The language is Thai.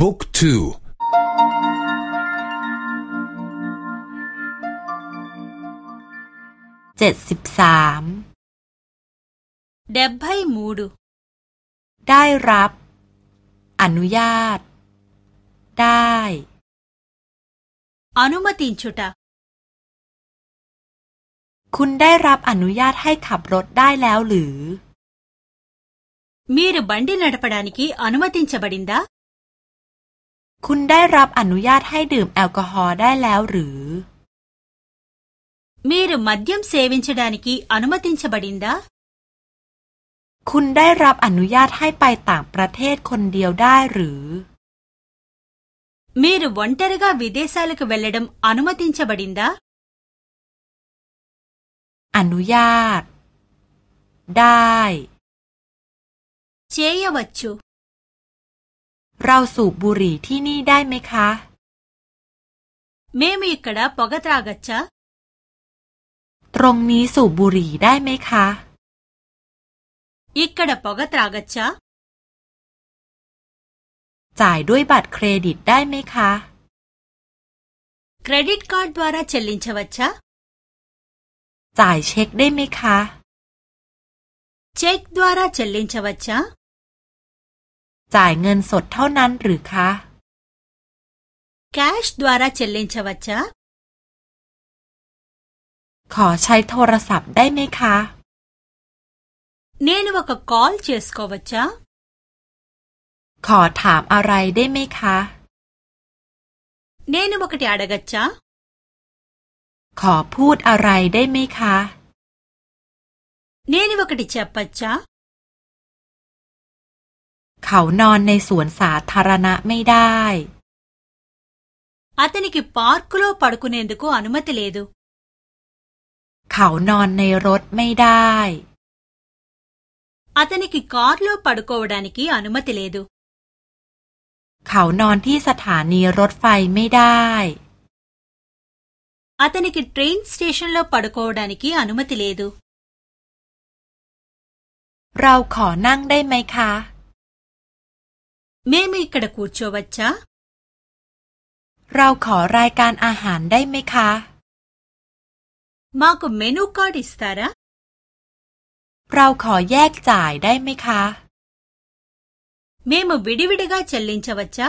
บุ๊กทูเจ็ดสิบสามเดบไบมูดูได้รับ อนุญาต ได้ อนุมตินชุตาคุณได้รับอนุญาตให้ขับรถได้แล้วหรือ మీరు బండి నడపడానికి అనుమతించబడిందా คุณได้รับอนุญาตให้ดื่มแอลกอฮอล์ได้แล้วหรือ మీరు మద్యం సేవించడానికి అనుమతించబడిందా คุณได้รับอนุญาตให้ไปต่างประเทศคนเดียวได้หรือ మీరు ఒంటరిగా విదేశాలకు వెళ్లడం అనుమతించబడిందా อนุญาต ได้ చేయవచ్చు เราสูบบุหรี่ที่นี่ได้ไหมคะ เมมีกระดาปกตรากัจฉะตรงนี้สูบบุหรี่ได้ไหมคะอีกกระดาปกตรากัจฉะจ่ายด้วยบัตรเครดิตได้ไหมคะ เครดิตการ์ดดวาราเชลินชวัชชะจ่ายเช็คได้ไหมคะ เช็คด้วยราเชลินชวัชชะ จ่ายเงินสดเท่านั้นหรือคะ క్యాష్ ద్వారా చెల్లించవచ్చా ขอใช้โทรศัพท์ได้ไหมคะ నేను ఒక కాల్ చేసుకోవచ్చా ขอถามอะไรได้ไหมคะ నేను ఒకటి అడగచ్చా ขอพูดอะไรได้ไหมคะ నేను ఒకటి చెప్పచ్చా เขานอนในสวนสาธารณะไม่ได้ అతనికి పార్కులో పడుకునేందుకు అనుమతి లేదు เขานอนในรถไม่ได้ అతనికి కారులో పడుకోవడానికి అనుమతి లేదు เขานอนที่สถานีรถไฟไม่ได้ అతనికి ట్రైన్ స్టేషన్లో పడుకోవడానికి అనుమతి లేదు เราขอนั่งได้ไหมคะ మేము ఇక్కడ కూర్చోవచ్చా เราขอรายการอาหารได้ไหมคะ మాకు మెనూ కార్డ్ ఇస్తారా เราขอแยกจ่ายได้ไหมคะ మేము విడివిడిగా చెల్లించవచ్చా